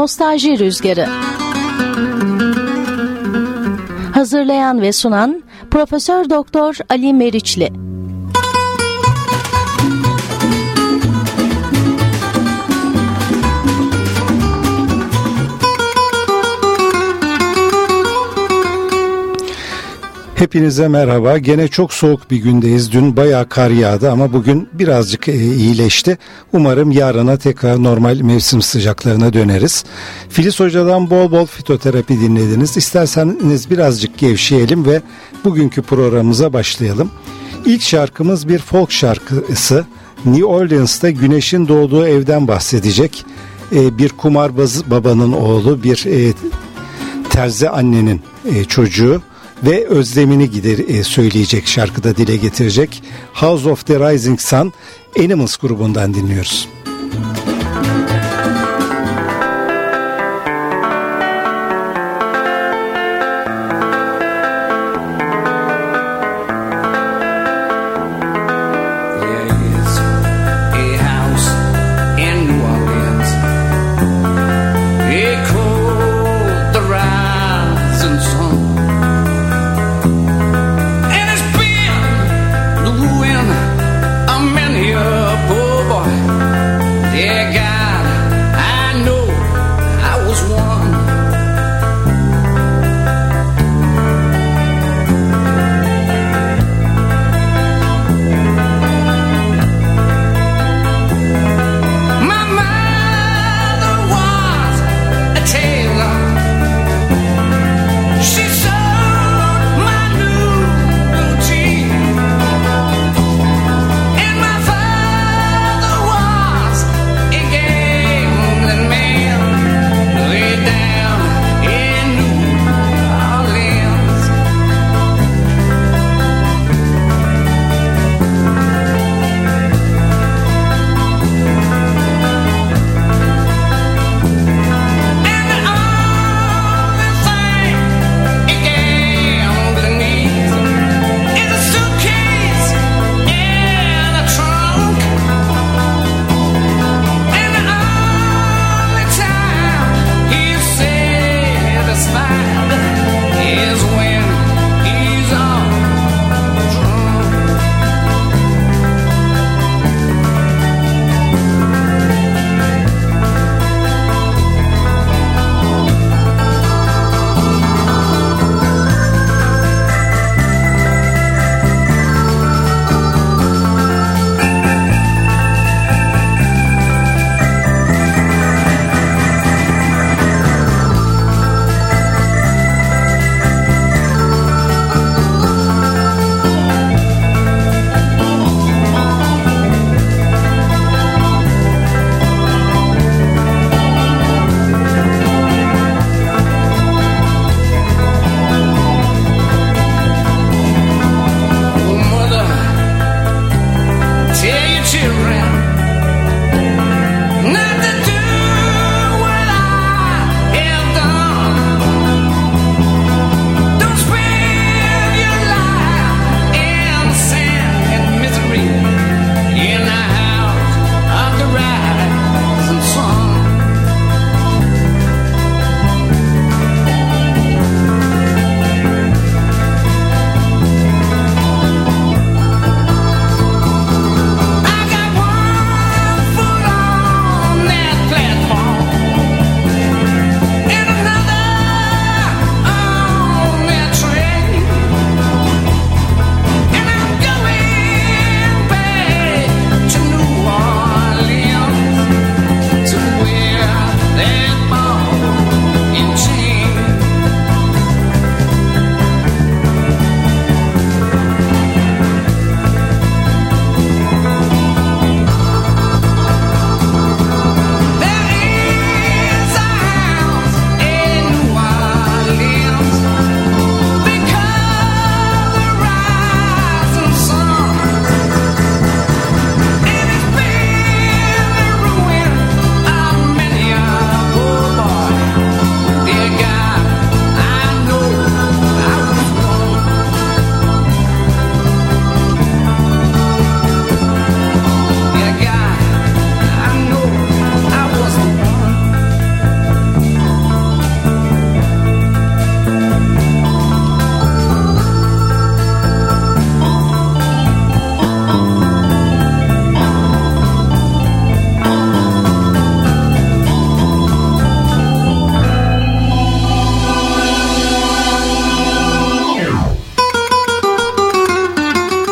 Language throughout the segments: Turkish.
Nostalji Rüzgarı. Hazırlayan ve sunan Profesör Doktor Ali Meriçli Hepinize merhaba. Gene çok soğuk bir gündeyiz. Dün bayağı kar yağdı ama bugün birazcık e, iyileşti. Umarım yarına tekrar normal mevsim sıcaklarına döneriz. Filiz Hoca'dan bol bol fitoterapi dinlediniz. İsterseniz birazcık gevşeyelim ve bugünkü programımıza başlayalım. İlk şarkımız bir folk şarkısı. New Orleans'ta güneşin doğduğu evden bahsedecek. E, bir kumarbaz babanın oğlu, bir e, terzi annenin çocuğu ve özlemini gider e, söyleyecek şarkıda dile getirecek House of the Rising Sun Animals grubundan dinliyoruz.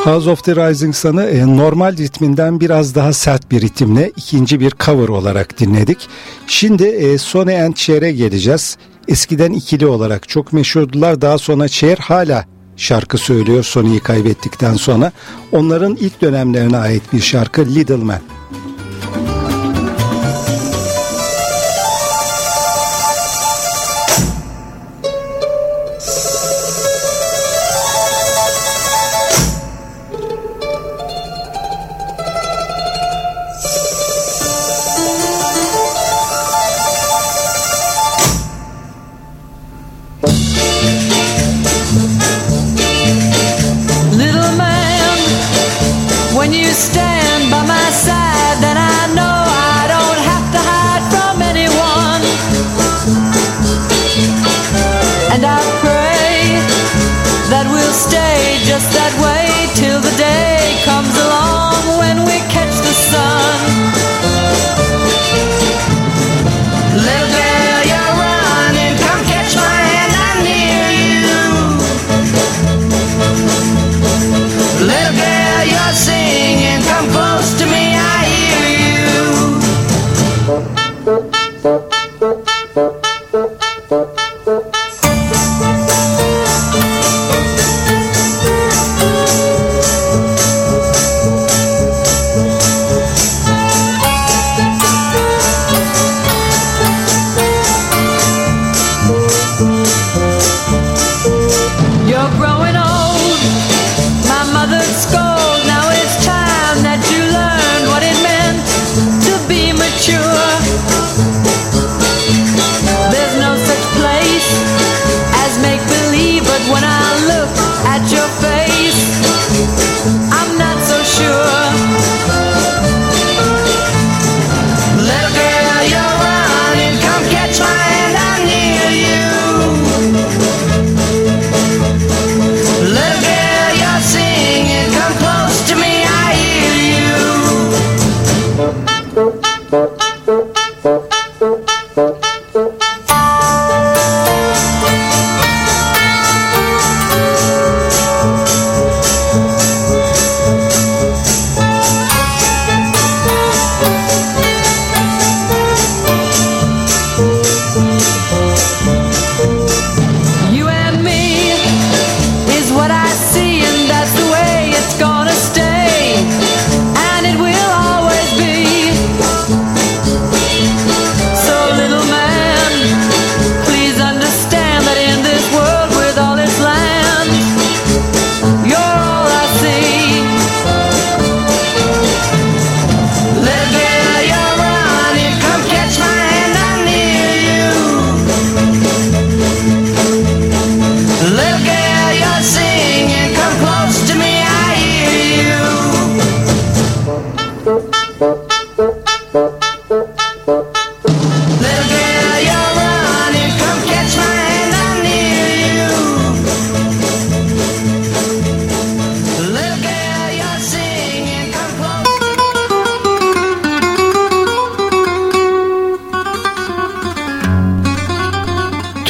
House of the Rising Sun'ı e, normal ritminden biraz daha sert bir ritimle ikinci bir cover olarak dinledik. Şimdi e, Sonny and Cher'e geleceğiz. Eskiden ikili olarak çok meşhurdular. Daha sonra Cher hala şarkı söylüyor Sonny'yi kaybettikten sonra. Onların ilk dönemlerine ait bir şarkı Little Man.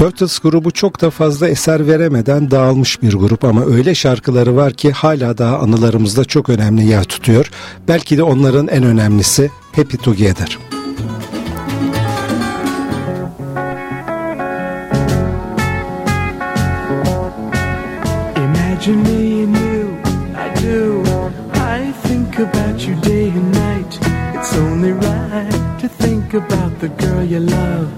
Turtles grubu çok da fazla eser veremeden dağılmış bir grup ama öyle şarkıları var ki hala daha anılarımızda çok önemli yer tutuyor. Belki de onların en önemlisi Happy Together. Imagine me and you, I do. I think about you day and night. It's only right to think about the girl you love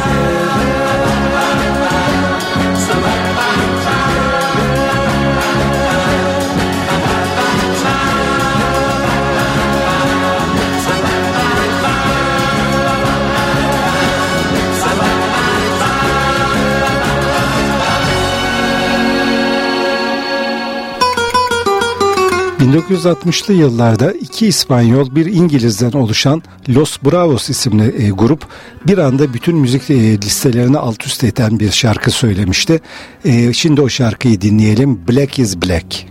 1960'lı yıllarda iki İspanyol bir İngiliz'den oluşan Los Bravos isimli e, grup bir anda bütün müzik e, listelerini alt üst eden bir şarkı söylemişti. E, şimdi o şarkıyı dinleyelim. Black is Black.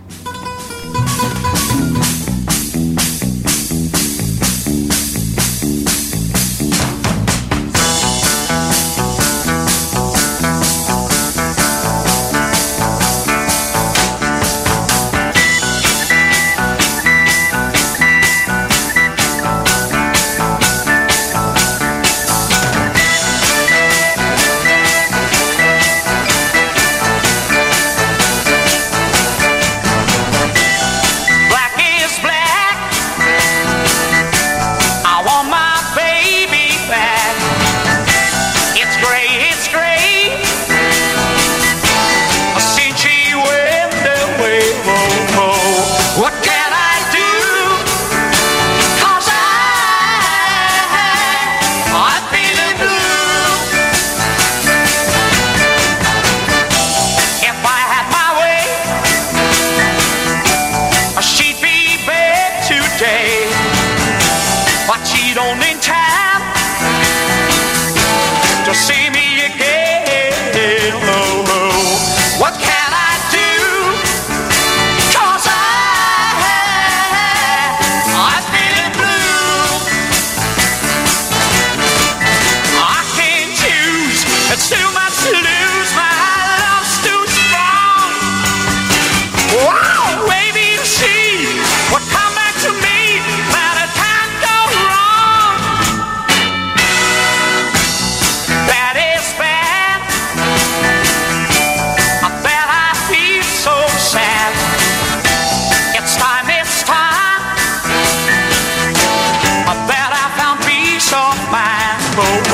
rainbow.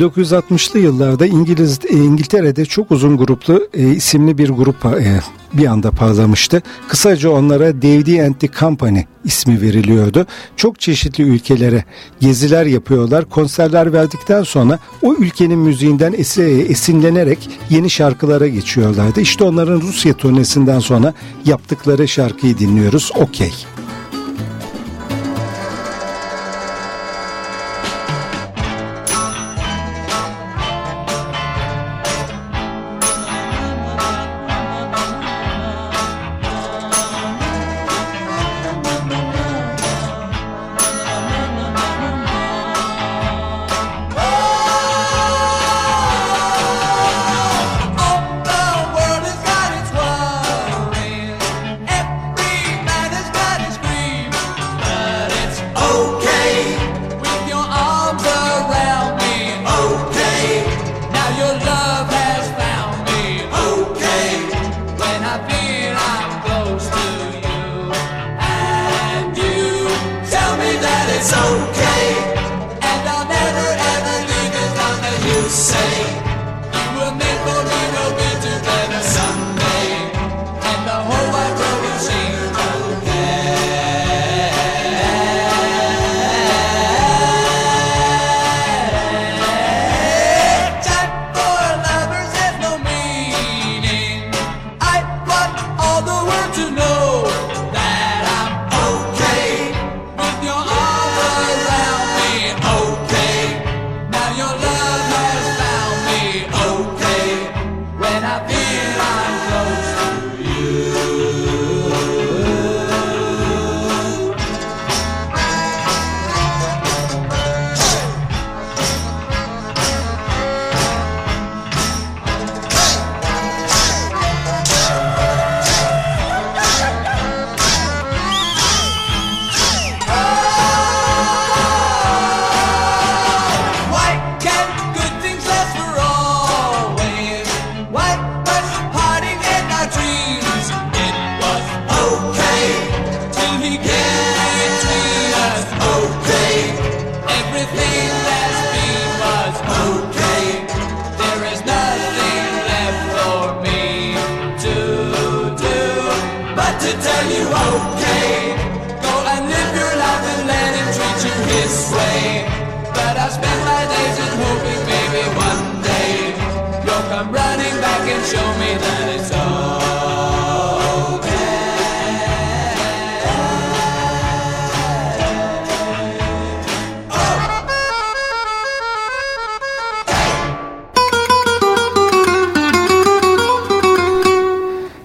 1960'lı yıllarda İngiliz e, İngiltere'de çok uzun gruplu e, isimli bir grup e, bir anda parlamıştı. Kısaca onlara Davy and the Company ismi veriliyordu. Çok çeşitli ülkelere geziler yapıyorlar. Konserler verdikten sonra o ülkenin müziğinden esinlenerek yeni şarkılara geçiyorlardı. İşte onların Rusya turnesinden sonra yaptıkları şarkıyı dinliyoruz. Okey.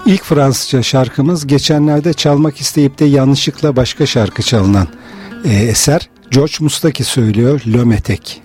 İlk Fransızca şarkımız geçenlerde çalmak isteyip de yanlışlıkla başka şarkı çalınan e, eser. George Mustaki söylüyor Lömetek.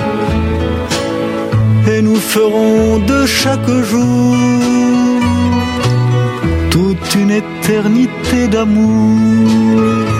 Et nous ferons de chaque jour toute une éternité d'amour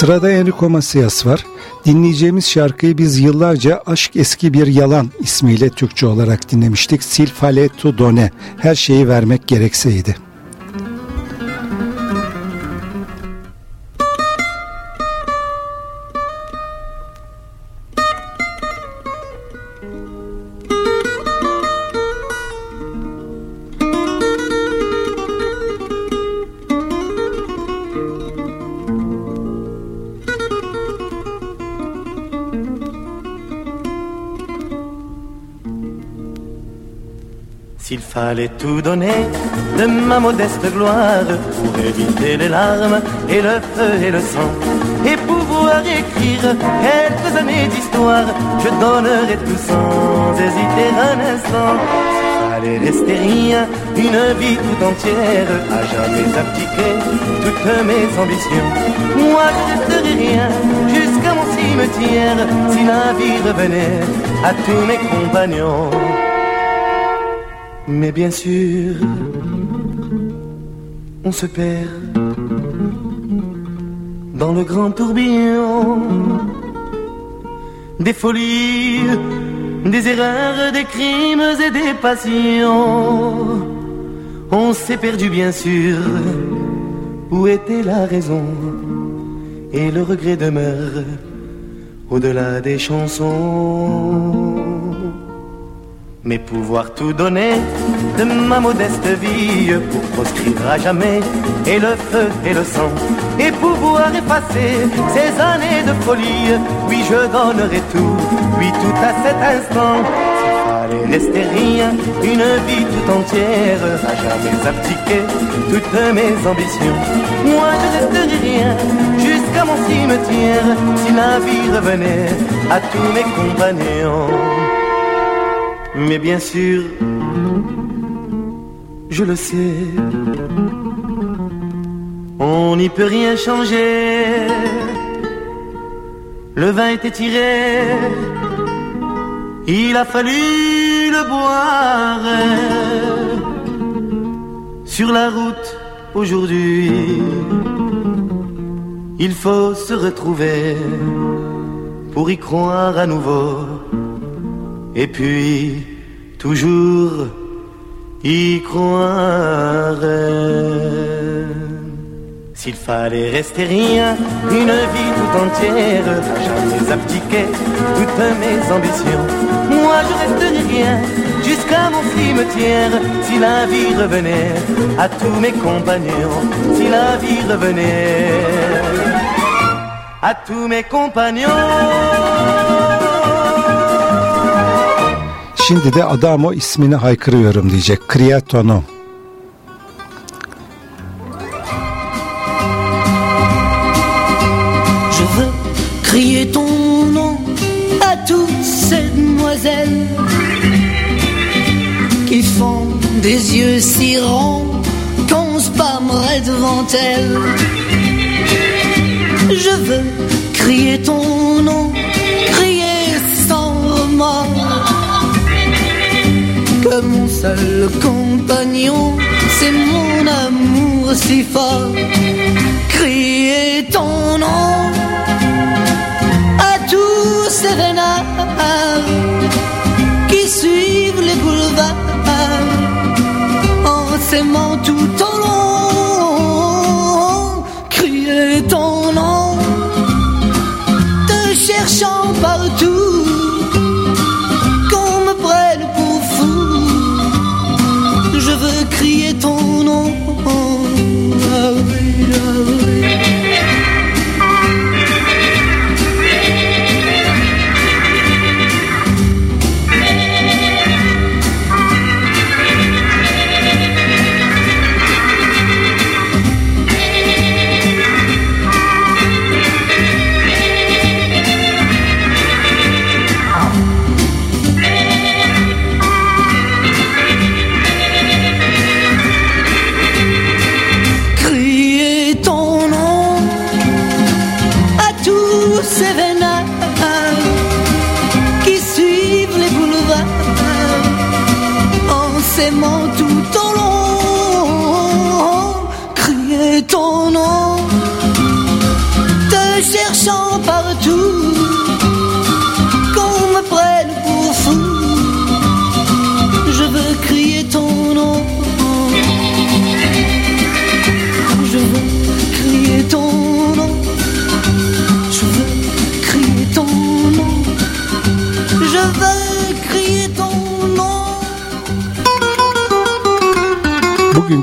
Sırada Enrico Macias var. Dinleyeceğimiz şarkıyı biz yıllarca Aşk Eski Bir Yalan ismiyle Türkçe olarak dinlemiştik. Sil fale tu done. Her şeyi vermek gerekseydi. Fallait tout donner de ma modeste gloire pour éviter les larmes et le feu et le sang. Et pouvoir écrire quelques années d'histoire, je donnerais tout sans hésiter un instant. Fallait rester rien, une vie tout entière, à jamais abdiquer toutes mes ambitions. Moi je resterai rien jusqu'à mon cimetière, si la vie revenait à tous mes compagnons. Mais bien sûr, on se perd dans le grand tourbillon des folies, des erreurs, des crimes et des passions. On s'est perdu bien sûr, où était la raison Et le regret demeure au-delà des chansons. Mais pouvoir tout donner de ma modeste vie pour proscrire à jamais et le feu et le sang et pouvoir effacer ces années de folie. Oui, je donnerai tout, oui, tout à cet instant. S'il fallait rester rien, une vie tout entière, à jamais abdiquer toutes mes ambitions. Moi, je resterai rien jusqu'à mon cimetière si la vie revenait à tous mes compagnons. Mais bien sûr, je le sais, on n'y peut rien changer. Le vin était tiré, il a fallu le boire. Sur la route aujourd'hui, il faut se retrouver pour y croire à nouveau et puis toujours y croire. S'il fallait rester rien, une vie tout entière, jamais abdiquer toutes mes ambitions. Moi je resterai rien jusqu'à mon cimetière, si la vie revenait à tous mes compagnons, si la vie revenait à tous mes compagnons. Şimdi de Adamo ismini haykırıyorum diyecek. Kriatono. Je veux crier ton nom à toutes ces demoiselles qui font des yeux si ronds qu'on se devant elles. Seul compagnon, c'est mon amour si fort. Crier ton nom à tous ces renards qui suivent les boulevards en s'aimant tout au long.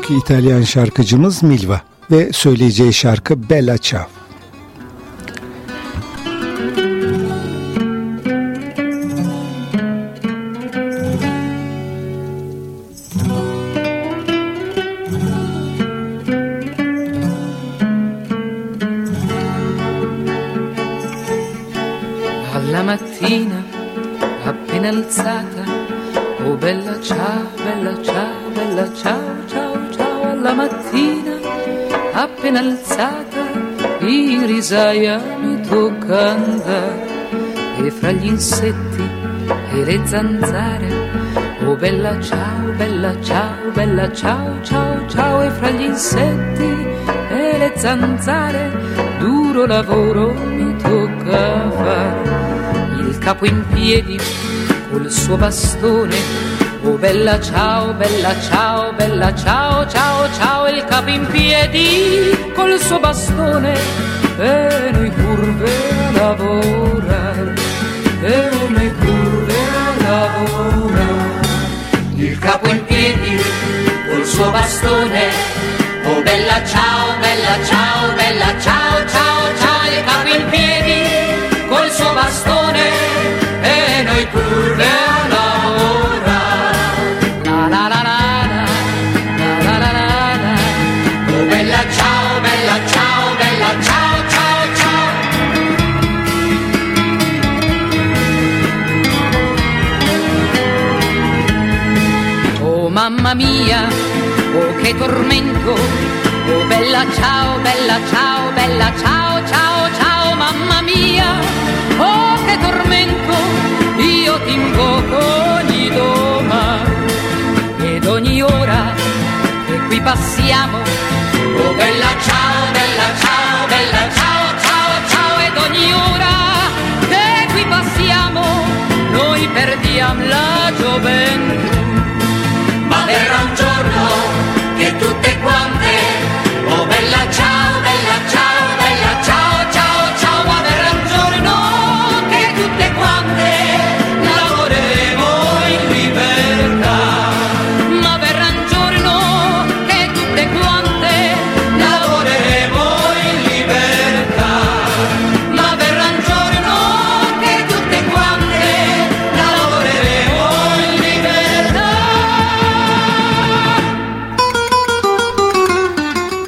Bugünkü İtalyan şarkıcımız Milva ve söyleyeceği şarkı Bella Ciao. Mattina appena alzata, oh bella ciao, bella ciao, bella ciao la mattina appena alzata in risaia mi tocca andare e fra gli insetti e le zanzare oh bella ciao bella ciao bella ciao ciao ciao. E fra gli insetti e le zanzare duro lavoro mi tocca fare il capo in piedi col suo bastone Oh bella ciao, bella ciao, bella ciao, ciao, ciao, il capo in piedi col suo bastone e noi curve a lavorare, e noi curve a lavorare. Il capo in piedi col suo bastone, oh bella ciao, bella ciao, bella ciao, ciao, ciao, il capo in piedi col suo bastone. Che tormento, oh bella ciao, bella ciao, bella ciao, ciao, ciao, mamma mia, oh che tormento, io ti invoco ogni domani ed ogni ora che qui passiamo, oh bella ciao, bella ciao, bella ciao, ciao, ciao, ed ogni ora che qui passiamo, noi perdiamo la gioventù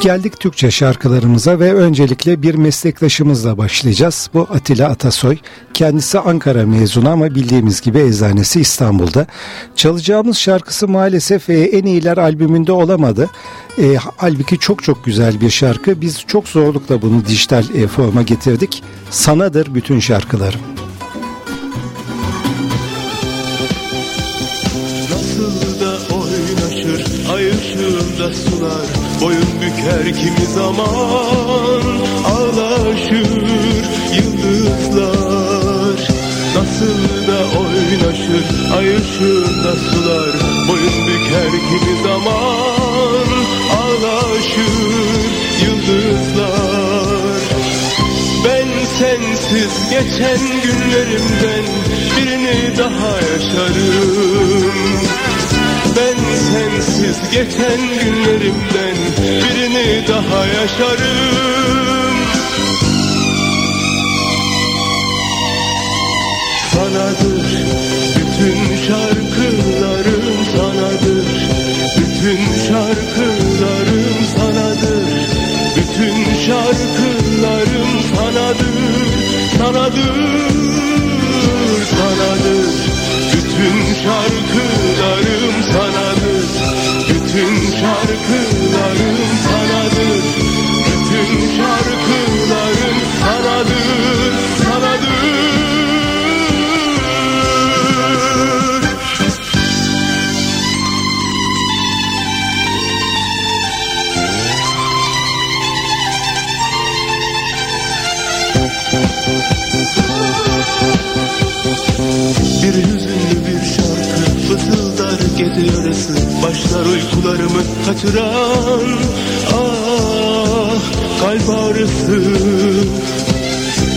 Geldik Türkçe şarkılarımıza ve öncelikle bir meslektaşımızla başlayacağız. Bu Atilla Atasoy. Kendisi Ankara mezunu ama bildiğimiz gibi eczanesi İstanbul'da. Çalacağımız şarkısı maalesef e, en iyiler albümünde olamadı. E, halbuki çok çok güzel bir şarkı. Biz çok zorlukla bunu dijital e, forma getirdik. Sanadır bütün şarkılarım. Nasıl da oynaşır ay ışığında sular Boyun büker kimi zaman ağlaşır yıldızlar. Nasıl da oynaşır ay ışığında sular Boyun büker kimi zaman ağlaşır yıldızlar. Ben sensiz geçen günlerimden birini daha yaşarım Ben sensiz geçen günlerimden birini daha yaşarım. Sanadır bütün şarkılarım sanadır Bütün şarkılarım sanadır Bütün şarkılarım sanadır Sanadır, kaçıran Ah kalp ağrısı.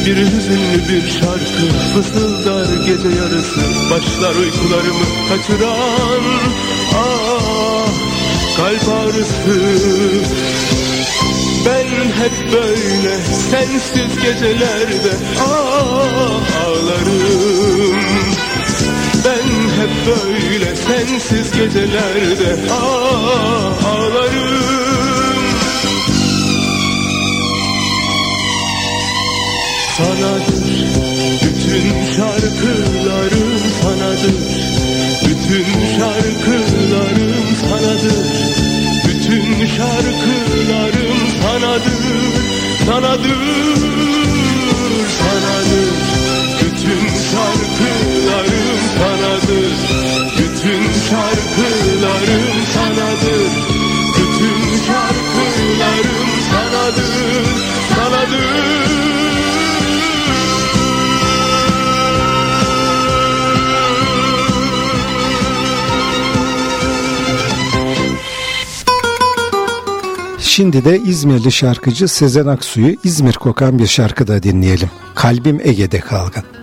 Bir hüzünlü bir şarkı fısıldar gece yarısı. Başlar uykularımı kaçıran Ah kalp ağrısı. Ben hep böyle sensiz gecelerde ah, ağlarım hep böyle sensiz gecelerde ah, ağlarım. Sanadır bütün şarkılarım sanadır Bütün şarkılarım sanadır Bütün şarkılarım sanadır Sanadır, sanadır şarkılarım sanadır Bütün şarkılarım sanadır Sanadır Şimdi de İzmirli şarkıcı Sezen Aksu'yu İzmir kokan bir şarkıda dinleyelim. Kalbim Ege'de kalgın.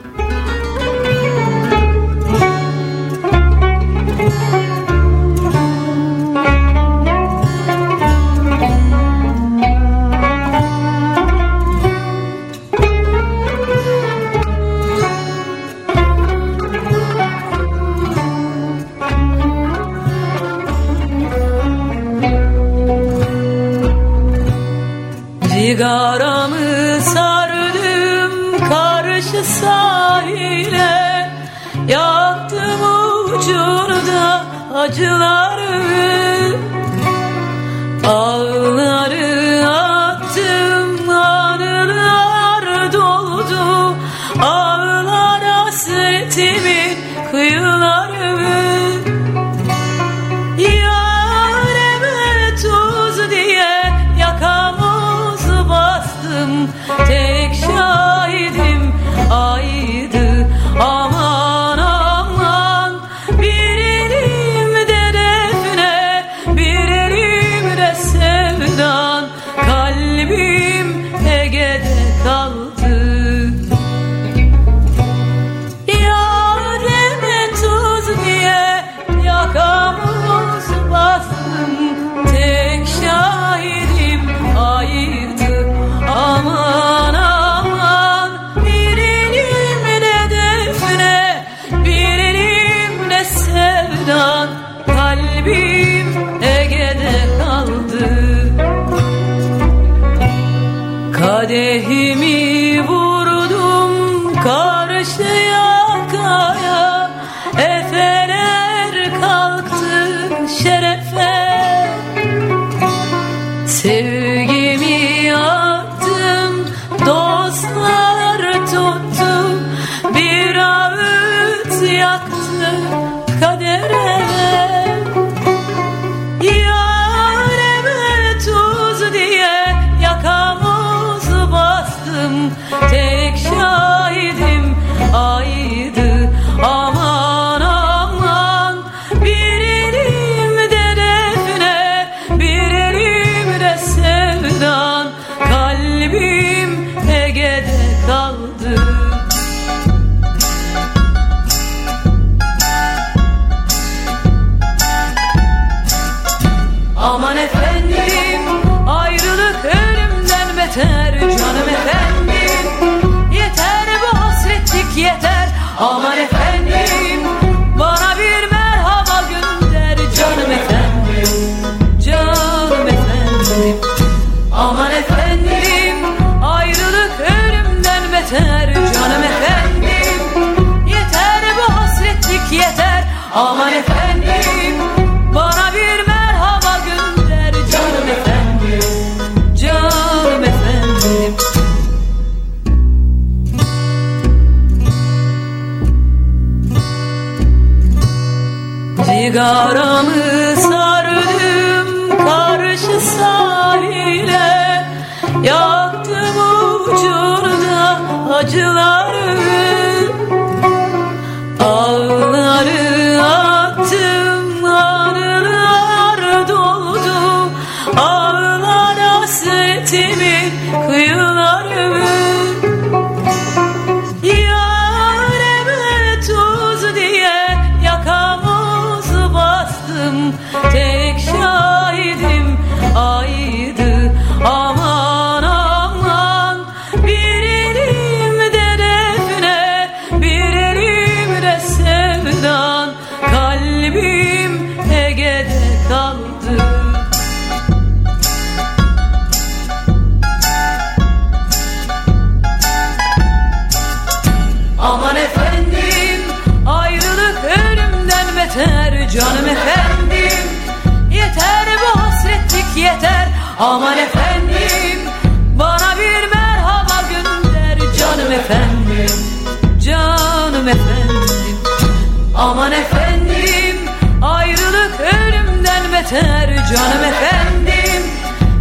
Canım efendim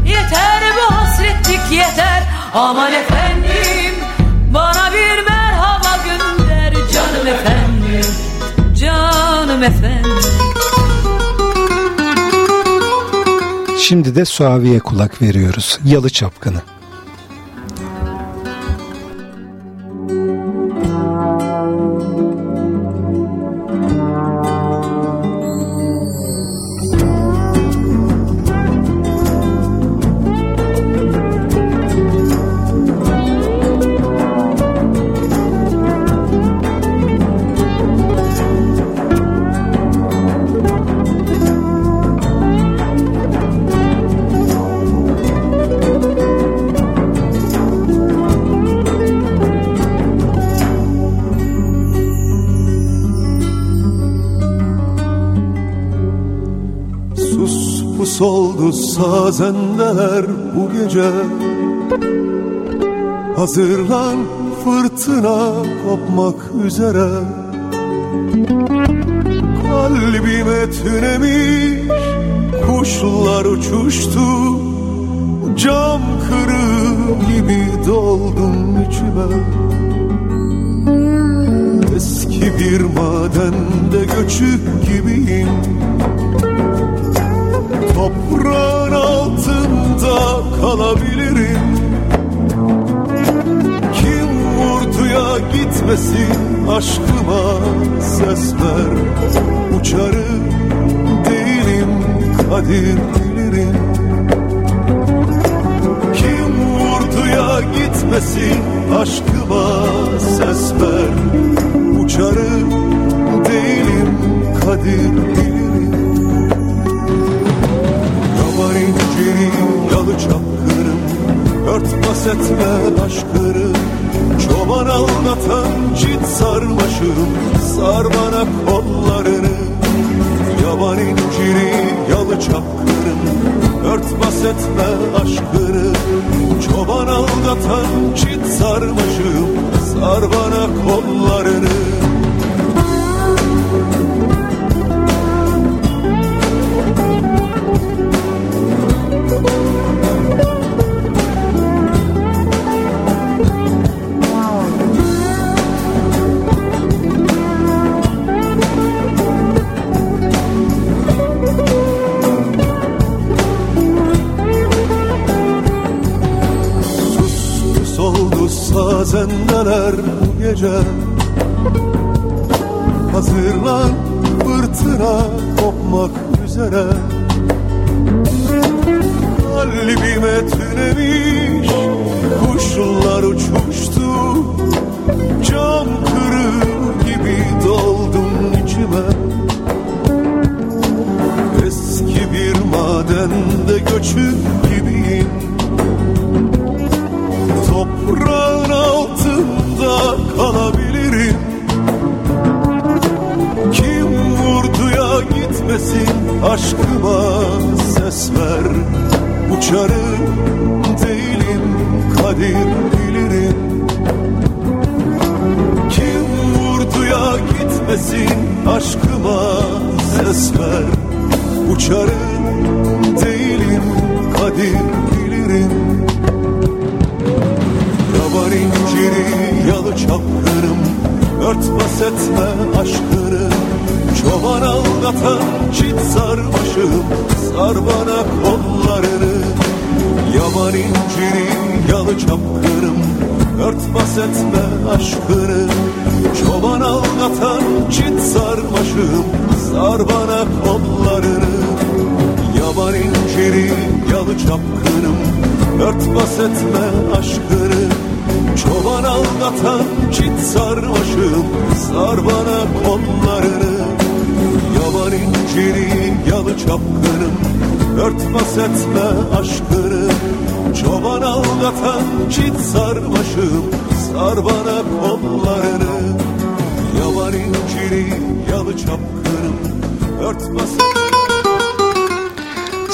yeter bu hasretlik yeter. Aman efendim bana bir merhaba gönder. Canım efendim canım efendim. Şimdi de Suavi'ye kulak veriyoruz. Yalı Çapkını. Hazırlan fırtına kopmak üzere. Kalbime tünemiş kuşlar uçuştu. Cam kırığı gibi doldum içime. Eski bir madende göçük gibiyim. Toprağın altında kalabilirim vurduya gitmesin aşkıma ses ver. Uçarım değilim kadir bilirim Kim vurduya gitmesin aşkıma ses ver. Uçarım değilim kadir bilirim Yaman inciri yalı çapkırım Örtbas etme aşkırım Çoban anlatan çit sarmaşım Sar bana kollarını. Yaban inciri yalı çapkırım Örtbas etme aşkını. Çoban aldatan çit sarmaşım Sar bana kollarını gece Hazırlan çapkırım Örtbas etme aşkını Çoban aldatan çit sarmaşım Sar bana kollarını. Yaban inciri yalı çapkırım Örtbas etme aşkını. Çoban aldatan çit sarmaşım Sar bana kollarını. Yaban inciri yalı çapkınım Örtbas etme aşkını Çoban aldatan çit sarmaşım. Sar bana kollarını Yaban inciri yalı çapkınım Örtbas etme aşkını Çoban aldatan çit sarmaşım. Sar bana kollarını Yaban inciri yalı çapkınım Örtbas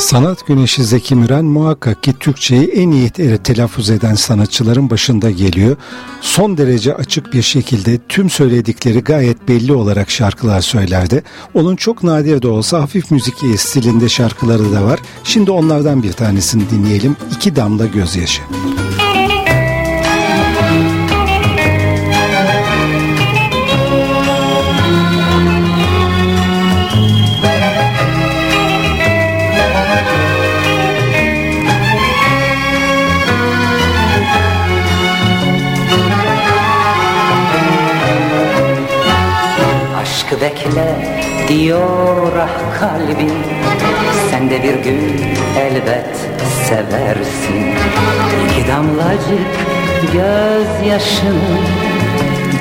Sanat güneşi Zeki Müren muhakkak ki Türkçeyi en iyi te- telaffuz eden sanatçıların başında geliyor. Son derece açık bir şekilde tüm söyledikleri gayet belli olarak şarkılar söylerdi. Onun çok nadir de olsa hafif müzik stilinde şarkıları da var. Şimdi onlardan bir tanesini dinleyelim. İki damla gözyaşı. Aşkı bekle diyor ah kalbim. Sen de bir gün elbet seversin. İki damlacık gözyaşının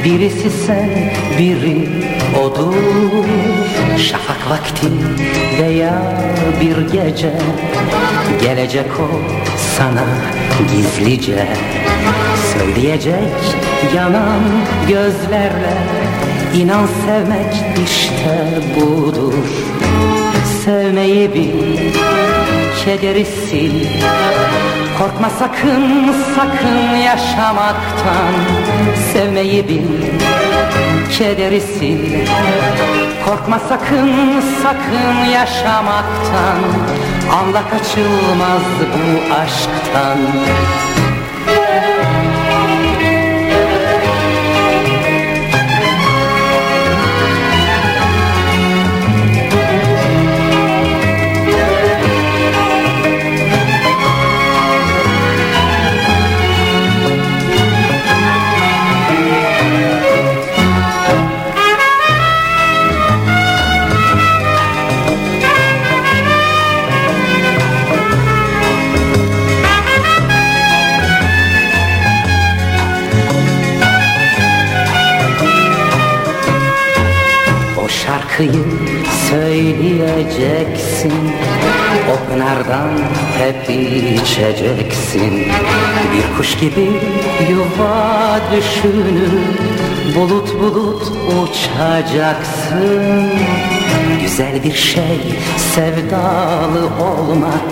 Birisi sen biri odur. Şafak vakti veya bir gece. Gelecek o sana gizlice. Söyleyecek yanan gözlerle İnan sevmek işte budur. Sevmeyi bil kederi sil. Korkma sakın sakın yaşamaktan. Sevmeyi bil kederi sil. Korkma sakın sakın yaşamaktan. Anla kaçılmaz bu aşktan şarkıyı söyleyeceksin. O pınardan hep içeceksin. Bir kuş gibi yuva düşünüp Bulut bulut uçacaksın. Güzel bir şey sevdalı olmak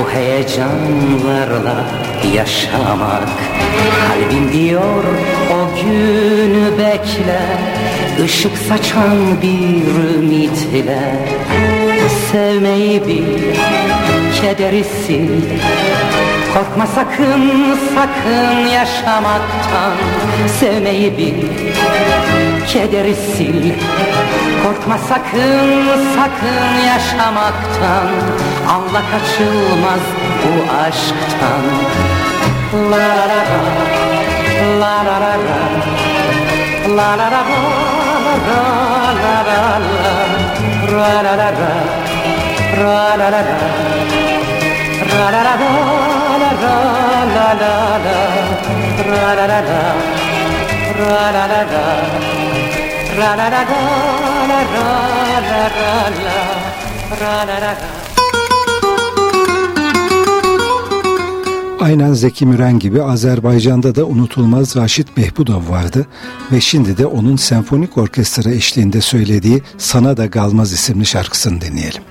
Bu heyecanlarla yaşamak. Kalbim diyor o günü bekle Işık saçan bir ümitle Sevmeyi bil, kederi sil Korkma sakın, sakın yaşamaktan Sevmeyi bil, kederi sil Korkma sakın, sakın yaşamaktan Anla kaçılmaz bu aşktan. La la la la la la la la la la ra la ra la ra la, la, la, ra Aynen Zeki Müren gibi Azerbaycan'da da unutulmaz Raşit Behbudov vardı ve şimdi de onun senfonik orkestra eşliğinde söylediği Sana da Galmaz isimli şarkısını dinleyelim.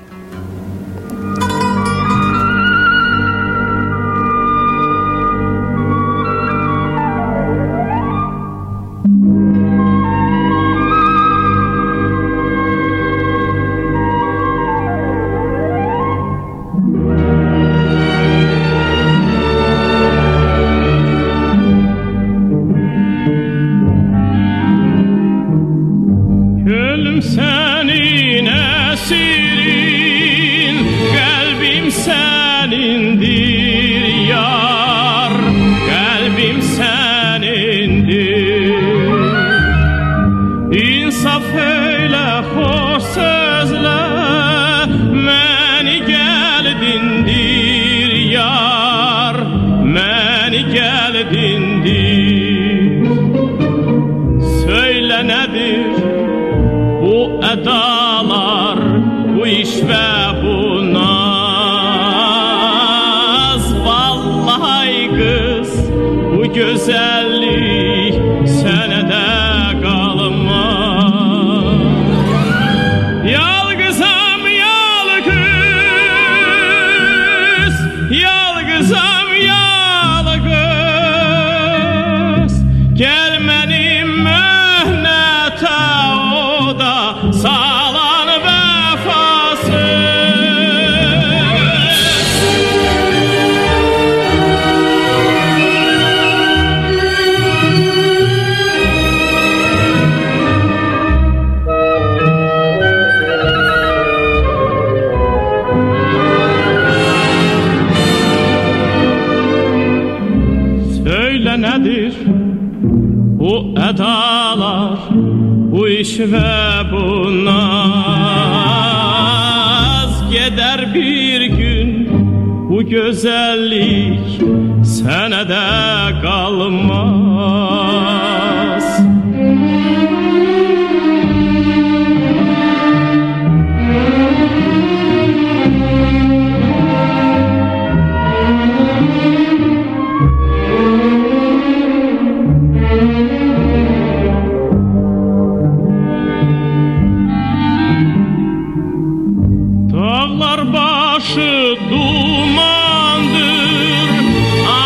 Dağlar başı dumandır.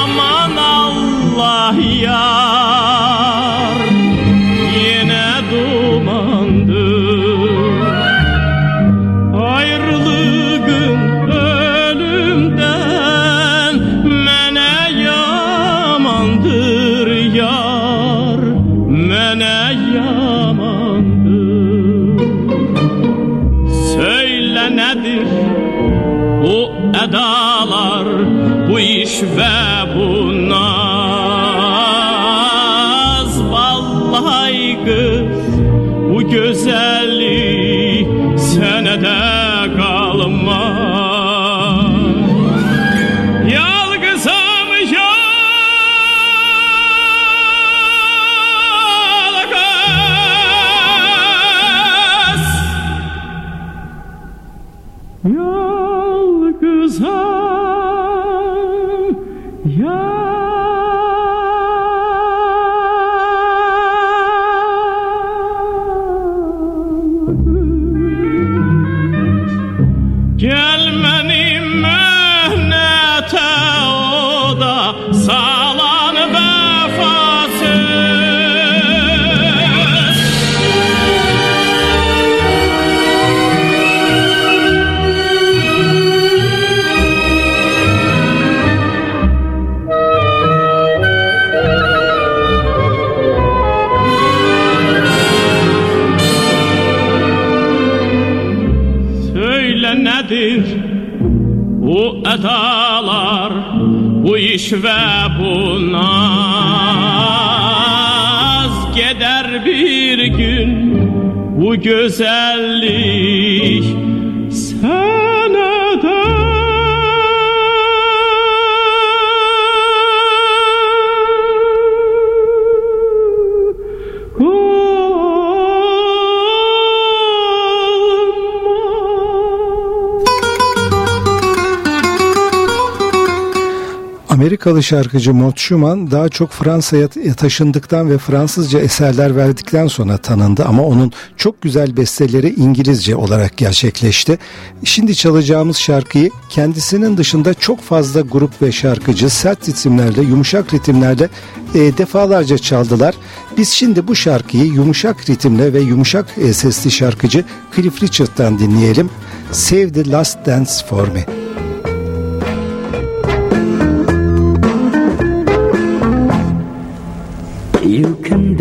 Aman Allah ya. bu edalar, bu iş ve bu naz Geder bir gün bu güzellik. Sen Amerikalı şarkıcı Mott Schumann daha çok Fransa'ya taşındıktan ve Fransızca eserler verdikten sonra tanındı ama onun çok güzel besteleri İngilizce olarak gerçekleşti. Şimdi çalacağımız şarkıyı kendisinin dışında çok fazla grup ve şarkıcı sert ritimlerle, yumuşak ritimlerle e, defalarca çaldılar. Biz şimdi bu şarkıyı yumuşak ritimle ve yumuşak e, sesli şarkıcı Cliff Richard'dan dinleyelim. Save the Last Dance for Me. You can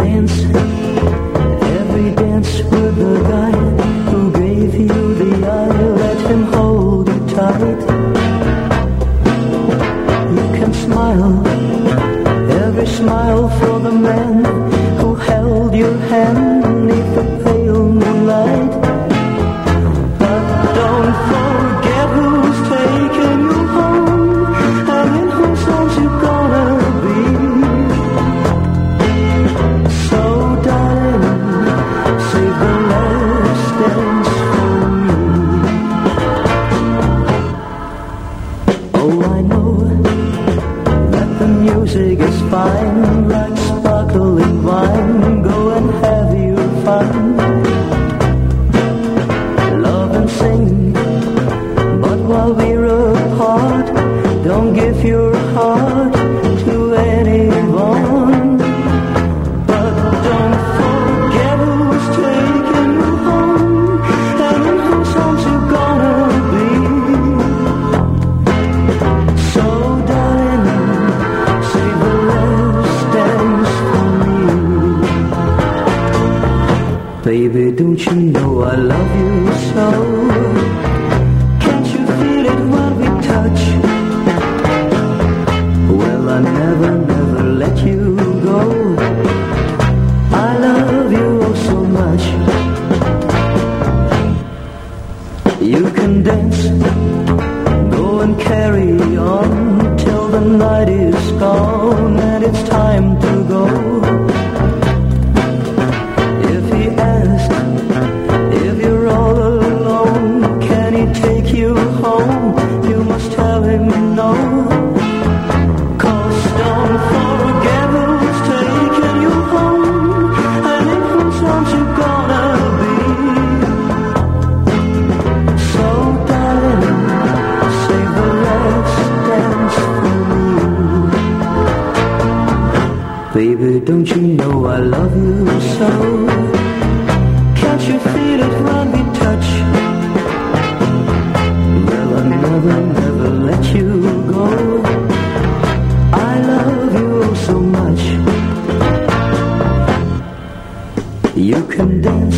condemn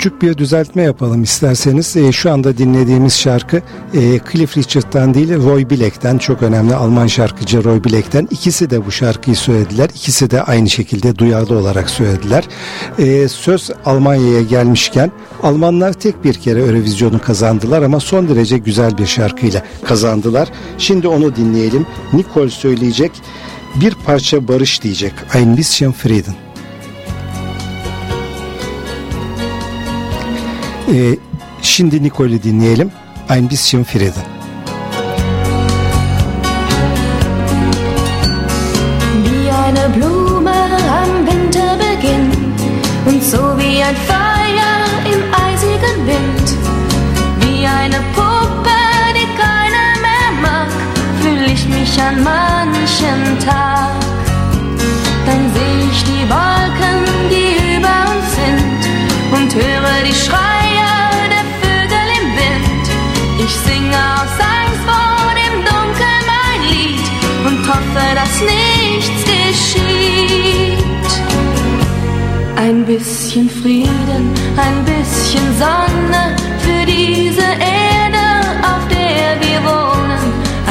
küçük bir düzeltme yapalım isterseniz. E, şu anda dinlediğimiz şarkı e, Cliff Richard'dan değil Roy Black'ten çok önemli Alman şarkıcı Roy Black'ten. İkisi de bu şarkıyı söylediler. İkisi de aynı şekilde duyarlı olarak söylediler. E, söz Almanya'ya gelmişken Almanlar tek bir kere Eurovizyonu kazandılar ama son derece güzel bir şarkıyla kazandılar. Şimdi onu dinleyelim. Nicole söyleyecek. Bir parça barış diyecek. Ein bisschen Frieden. Şimdi Nicole'i dinleyelim. Ein bisschen Frieden. Bisschen Frieden, ein bisschen Sonne für diese Erde, auf der wir wohnen.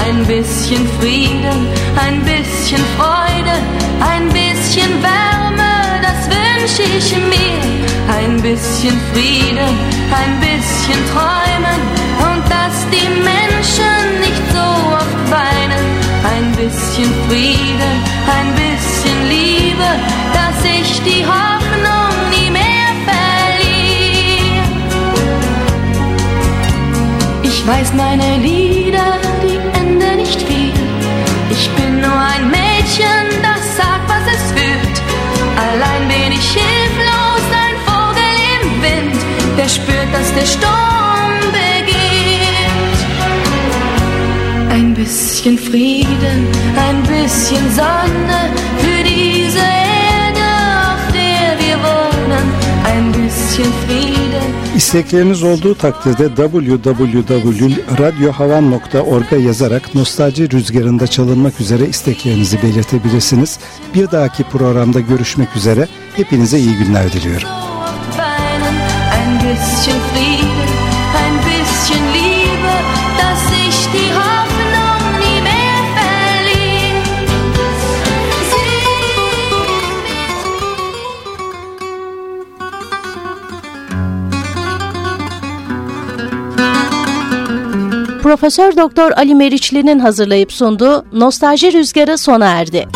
Ein bisschen Frieden, ein bisschen Freude, ein bisschen Wärme, das wünsche ich mir. Ein bisschen Frieden, ein bisschen Träumen und dass die Menschen nicht so oft weinen. Ein bisschen Frieden, ein bisschen Liebe, dass ich die Hoffnung weiß meine Lieder, die enden nicht viel. Ich bin nur ein Mädchen, das sagt, was es fühlt. Allein bin ich hilflos, ein Vogel im Wind, der spürt, dass der Sturm beginnt. Ein bisschen Frieden, ein bisschen Sonne für diese Erde, auf der wir wohnen. Ein bisschen Frieden. İstekleriniz olduğu takdirde www.radyohavan.org'a yazarak nostalji rüzgarında çalınmak üzere isteklerinizi belirtebilirsiniz. Bir dahaki programda görüşmek üzere. Hepinize iyi günler diliyorum. Profesör Doktor Ali Meriçli'nin hazırlayıp sunduğu Nostalji Rüzgarı sona erdi.